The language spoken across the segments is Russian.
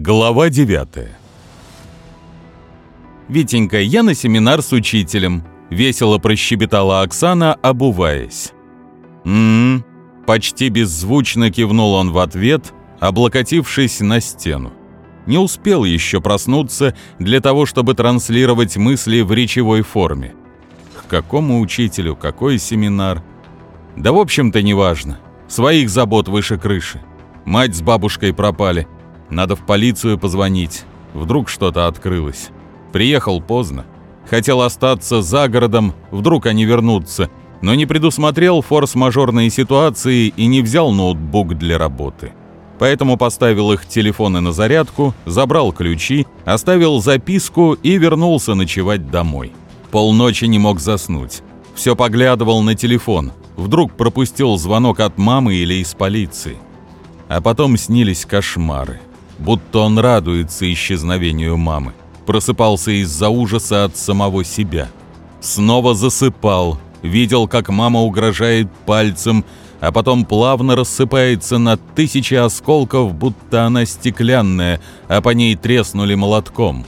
Глава 9 «Витенька, я на семинар с учителем», — весело прощебетала Оксана, обуваясь. «М-м-м», почти беззвучно кивнул он в ответ, облокотившись на стену. Не успел еще проснуться для того, чтобы транслировать мысли в речевой форме. К какому учителю, какой семинар? Да в общем-то неважно. Своих забот выше крыши. Мать с бабушкой пропали — надо в полицию позвонить. Вдруг что-то открылось. Приехал поздно. Хотел остаться за городом, вдруг они вернутся, но не предусмотрел форс-мажорные ситуации и не взял ноутбук для работы. Поэтому поставил их телефоны на зарядку, забрал ключи, оставил записку и вернулся ночевать домой. Полночи не мог заснуть. Все поглядывал на телефон. Вдруг пропустил звонок от мамы или из полиции. А потом снились кошмары будто он радуется исчезновению мамы. Просыпался из-за ужаса от самого себя. Снова засыпал, видел, как мама угрожает пальцем, а потом плавно рассыпается на тысячи осколков, будто она стеклянная, а по ней треснули молотком.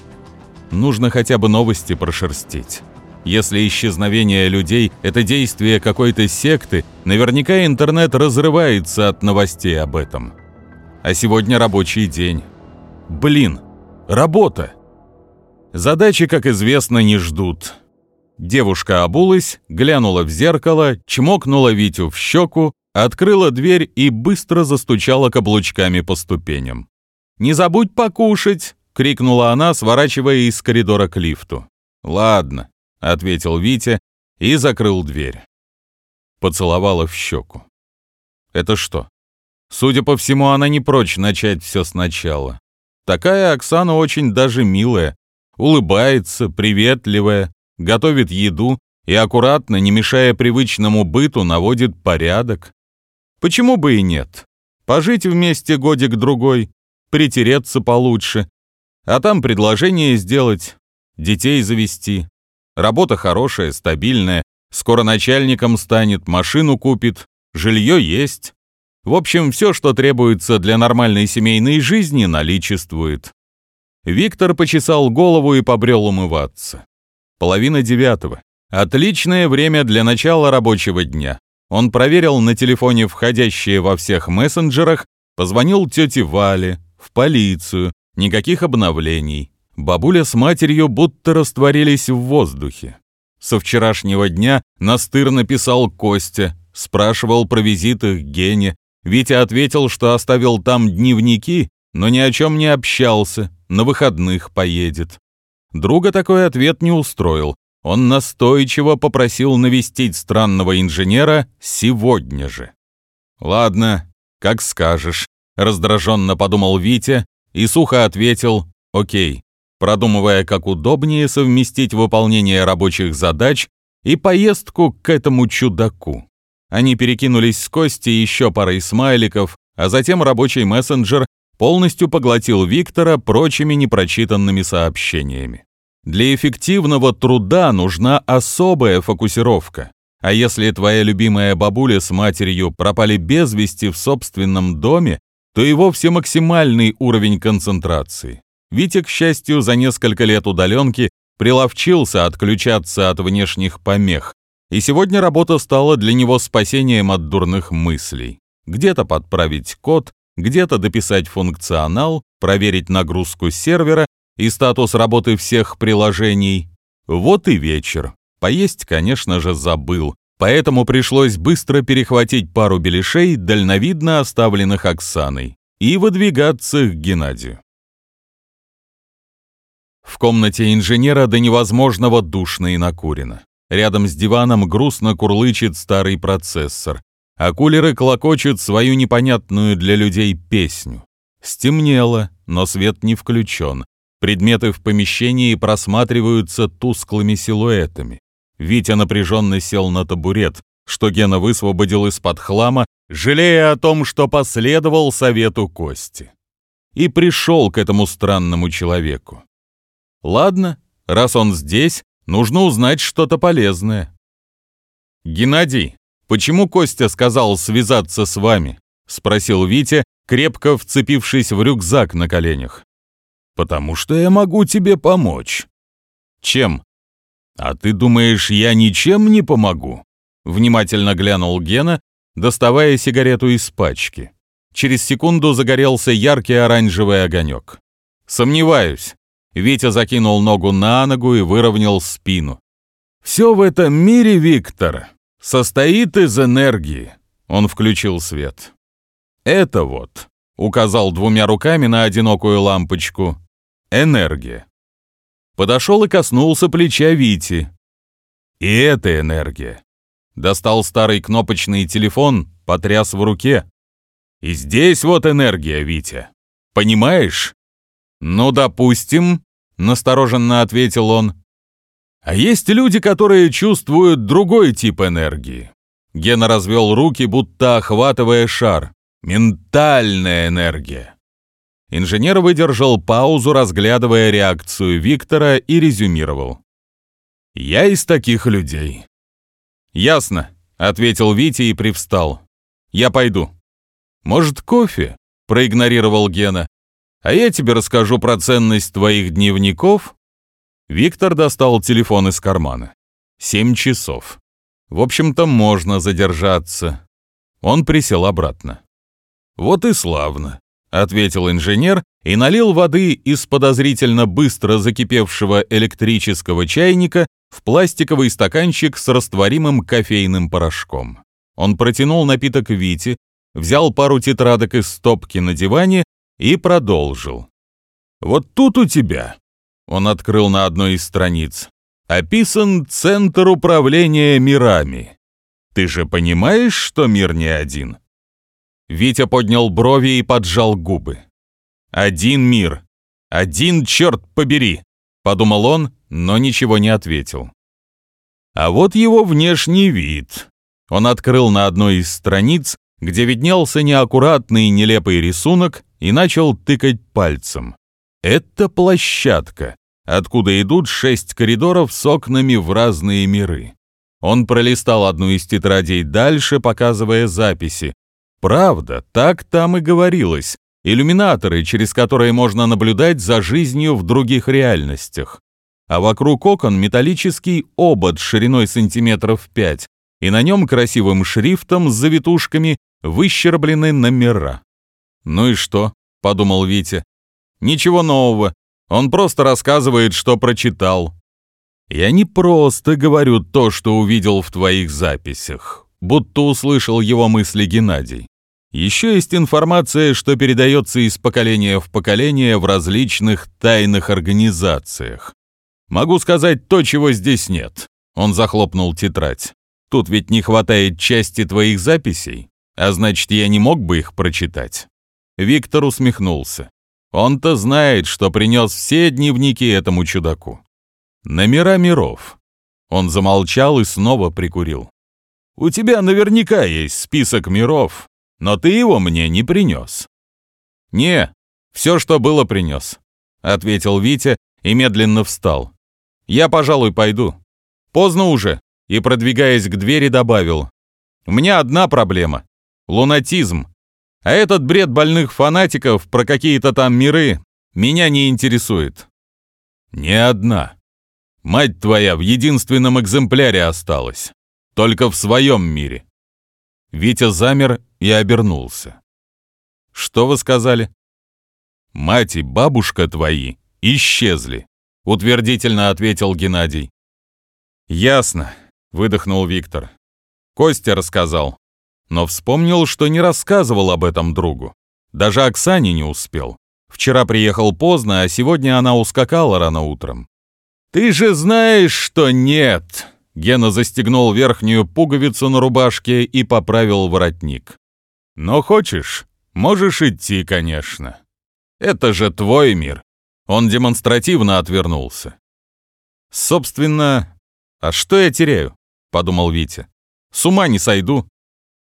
Нужно хотя бы новости прошерстить. Если исчезновение людей – это действие какой-то секты, наверняка интернет разрывается от новостей об этом а сегодня рабочий день. Блин, работа! Задачи, как известно, не ждут. Девушка обулась, глянула в зеркало, чмокнула Витю в щеку, открыла дверь и быстро застучала каблучками по ступеням. «Не забудь покушать!» — крикнула она, сворачивая из коридора к лифту. «Ладно», — ответил Витя и закрыл дверь. Поцеловала в щеку. «Это что, Судя по всему, она не прочь начать все сначала. Такая Оксана очень даже милая, улыбается, приветливая, готовит еду и аккуратно, не мешая привычному быту, наводит порядок. Почему бы и нет? Пожить вместе годик-другой, притереться получше, а там предложение сделать, детей завести. Работа хорошая, стабильная, скоро начальником станет, машину купит, жилье есть. В общем, все, что требуется для нормальной семейной жизни, наличествует. Виктор почесал голову и побрел умываться. Половина девятого. Отличное время для начала рабочего дня. Он проверил на телефоне входящие во всех мессенджерах, позвонил тете Вале, в полицию, никаких обновлений. Бабуля с матерью будто растворились в воздухе. Со вчерашнего дня настырно писал Костя, спрашивал про визит их Гене, Витя ответил, что оставил там дневники, но ни о чем не общался, на выходных поедет. Друга такой ответ не устроил. Он настойчиво попросил навестить странного инженера сегодня же. «Ладно, как скажешь», — раздраженно подумал Витя и сухо ответил «Окей», продумывая, как удобнее совместить выполнение рабочих задач и поездку к этому чудаку. Они перекинулись с Кости еще парой смайликов, а затем рабочий мессенджер полностью поглотил Виктора прочими непрочитанными сообщениями. Для эффективного труда нужна особая фокусировка. А если твоя любимая бабуля с матерью пропали без вести в собственном доме, то и вовсе максимальный уровень концентрации. Витя, к счастью, за несколько лет удаленки приловчился отключаться от внешних помех, и сегодня работа стала для него спасением от дурных мыслей. Где-то подправить код, где-то дописать функционал, проверить нагрузку сервера и статус работы всех приложений. Вот и вечер. Поесть, конечно же, забыл, поэтому пришлось быстро перехватить пару беляшей, дальновидно оставленных Оксаной, и выдвигаться к Геннадию. В комнате инженера до невозможного душно и накурено. Рядом с диваном грустно курлычет старый процессор, а кулеры клокочут свою непонятную для людей песню. Стемнело, но свет не включен. Предметы в помещении просматриваются тусклыми силуэтами. Витя напряженно сел на табурет, что Гена высвободил из-под хлама, жалея о том, что последовал совету Кости. И пришел к этому странному человеку. Ладно, раз он здесь, Нужно узнать что-то полезное. Геннадий, почему Костя сказал связаться с вами? спросил Витя, крепко вцепившись в рюкзак на коленях. Потому что я могу тебе помочь. Чем? А ты думаешь, я ничем не помогу? Внимательно глянул Гена, доставая сигарету из пачки. Через секунду загорелся яркий оранжевый огонек. Сомневаюсь. Витя закинул ногу на ногу и выровнял спину. «Все в этом мире, Виктор, состоит из энергии». Он включил свет. «Это вот», — указал двумя руками на одинокую лампочку, — «энергия». Подошел и коснулся плеча Вити. «И это энергия». Достал старый кнопочный телефон, потряс в руке. «И здесь вот энергия, Витя. Понимаешь?» «Ну, допустим», — настороженно ответил он. «А есть люди, которые чувствуют другой тип энергии». Гена развел руки, будто охватывая шар. «Ментальная энергия». Инженер выдержал паузу, разглядывая реакцию Виктора и резюмировал. «Я из таких людей». «Ясно», — ответил Витя и привстал. «Я пойду». «Может, кофе?» — проигнорировал Гена. А я тебе расскажу про ценность твоих дневников». Виктор достал телефон из кармана. Семь часов. В общем-то, можно задержаться. Он присел обратно. «Вот и славно», — ответил инженер и налил воды из подозрительно быстро закипевшего электрического чайника в пластиковый стаканчик с растворимым кофейным порошком. Он протянул напиток Вите, взял пару тетрадок из стопки на диване и продолжил. «Вот тут у тебя», — он открыл на одной из страниц, «описан Центр управления мирами. Ты же понимаешь, что мир не один?» Витя поднял брови и поджал губы. «Один мир. Один, черт побери!» — подумал он, но ничего не ответил. А вот его внешний вид. Он открыл на одной из страниц, где виднелся неаккуратный нелепый рисунок и начал тыкать пальцем. Это площадка, откуда идут шесть коридоров с окнами в разные миры. Он пролистал одну из тетрадей дальше, показывая записи. Правда, так там и говорилось. Иллюминаторы, через которые можно наблюдать за жизнью в других реальностях. А вокруг окон металлический обод шириной сантиметров пять, и на нем красивым шрифтом с завитушками выщерблены номера. «Ну и что?» — подумал Витя. «Ничего нового. Он просто рассказывает, что прочитал». «Я не просто говорю то, что увидел в твоих записях», будто услышал его мысли Геннадий. Еще есть информация, что передается из поколения в поколение в различных тайных организациях. Могу сказать то, чего здесь нет. Он захлопнул тетрадь. Тут ведь не хватает части твоих записей, а значит, я не мог бы их прочитать. Виктор усмехнулся. Он-то знает, что принес все дневники этому чудаку. Номера миров. Он замолчал и снова прикурил. «У тебя наверняка есть список миров, но ты его мне не принес». «Не, все, что было, принес», — ответил Витя и медленно встал. «Я, пожалуй, пойду. Поздно уже», и, продвигаясь к двери, добавил. «У меня одна проблема — лунатизм. А этот бред больных фанатиков про какие-то там миры меня не интересует. Ни одна. Мать твоя в единственном экземпляре осталась. Только в своем мире. Витя замер и обернулся. Что вы сказали? Мать и бабушка твои исчезли, утвердительно ответил Геннадий. Ясно, выдохнул Виктор. Костя рассказал но вспомнил, что не рассказывал об этом другу. Даже Оксане не успел. Вчера приехал поздно, а сегодня она ускакала рано утром. «Ты же знаешь, что нет!» Гена застегнул верхнюю пуговицу на рубашке и поправил воротник. «Но хочешь, можешь идти, конечно. Это же твой мир». Он демонстративно отвернулся. «Собственно, а что я теряю?» — подумал Витя. «С ума не сойду.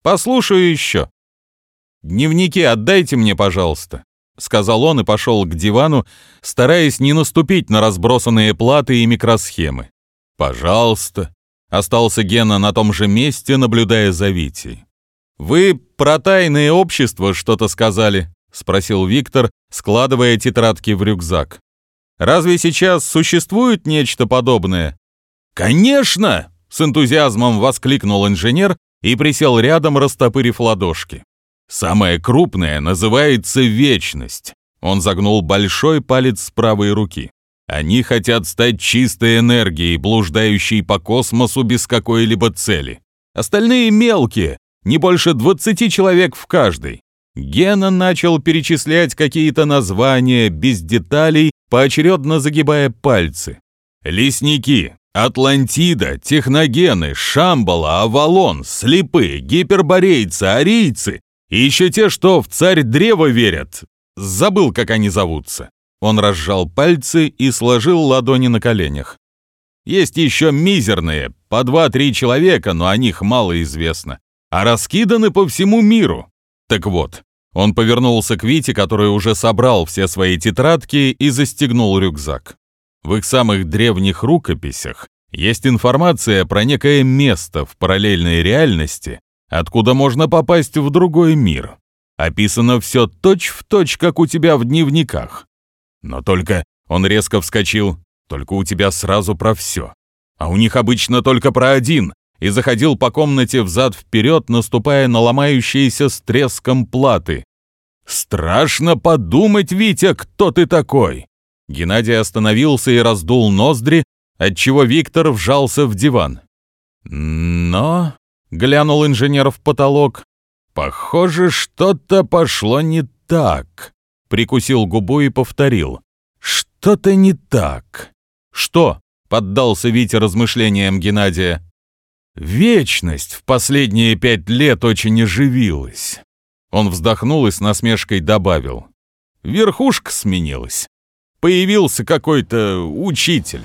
Послушаю еще». «Дневники отдайте мне, пожалуйста», — сказал он и пошел к дивану, стараясь не наступить на разбросанные платы и микросхемы. «Пожалуйста», — остался Гена на том же месте, наблюдая за Витей. «Вы про тайное общество что-то сказали?» — спросил Виктор, складывая тетрадки в рюкзак. Разве сейчас существует нечто подобное? Конечно, с энтузиазмом воскликнул инженер и присел рядом, растопырив ладошки. Самое крупное называется вечность. Он загнул большой палец с правой руки. Они хотят стать чистой энергией, блуждающей по космосу без какой-либо цели. Остальные мелкие, не больше 20 человек в каждой. Гена начал перечислять какие-то названия без деталей, поочередно загибая пальцы. Лесники, Атлантида, техногены, Шамбала, Авалон, слепы, гиперборейцы, арийцы и еще те, что в царь древа верят. Забыл, как они зовутся. Он разжал пальцы и сложил ладони на коленях. Есть еще мизерные, по два-три человека, но о них мало известно, а раскиданы по всему миру. Так вот, он повернулся к Вите, который уже собрал все свои тетрадки и застегнул рюкзак. В их самых древних рукописях есть информация про некое место в параллельной реальности, откуда можно попасть в другой мир. Описано все точь-в-точь, точь, как у тебя в дневниках. Но только он резко вскочил, только у тебя сразу про все. А у них обычно только про один, и заходил по комнате взад-вперед, наступая на ломающиеся с треском платы. «Страшно подумать, Витя, кто ты такой!» Геннадий остановился и раздул ноздри, отчего Виктор вжался в диван. «Но...» — глянул инженер в потолок. «Похоже, что-то пошло не так», — прикусил губу и повторил. «Что-то не так». «Что?» — поддался Витя размышлениям Геннадия. «Вечность в последние пять лет очень оживилась». Он вздохнул и с насмешкой добавил. «Верхушка сменилась. Появился какой-то учитель».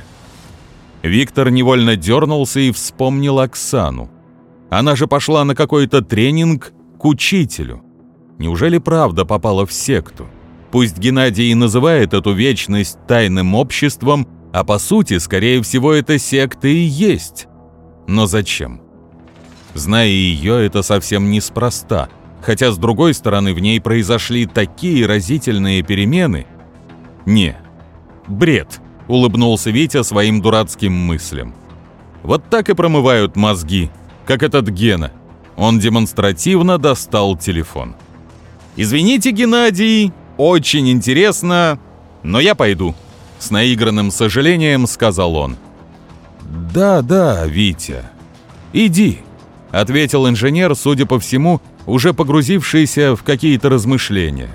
Виктор невольно дернулся и вспомнил Оксану. Она же пошла на какой-то тренинг к учителю. Неужели правда попала в секту? Пусть Геннадий и называет эту вечность тайным обществом, а по сути, скорее всего, это секта и есть. Но зачем? Зная ее, это совсем неспроста, хотя, с другой стороны, в ней произошли такие разительные перемены. Не, бред, улыбнулся Витя своим дурацким мыслям. Вот так и промывают мозги, как этот Гена. Он демонстративно достал телефон. «Извините, Геннадий, очень интересно, но я пойду», — с наигранным сожалением сказал он. «Да, да, Витя, иди», — ответил инженер, судя по всему, уже погрузившийся в какие-то размышления.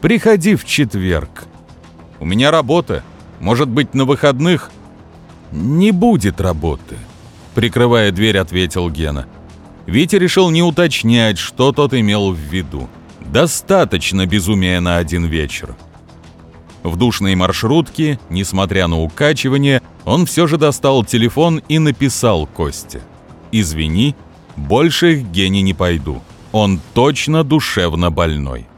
«Приходи в четверг. У меня работа. Может быть, на выходных?» «Не будет работы», — прикрывая дверь, ответил Гена. Витя решил не уточнять, что тот имел в виду. Достаточно безумия на один вечер. В душной маршрутке, несмотря на укачивание, он все же достал телефон и написал Косте. «Извини, больше к Гене не пойду. Он точно душевно больной».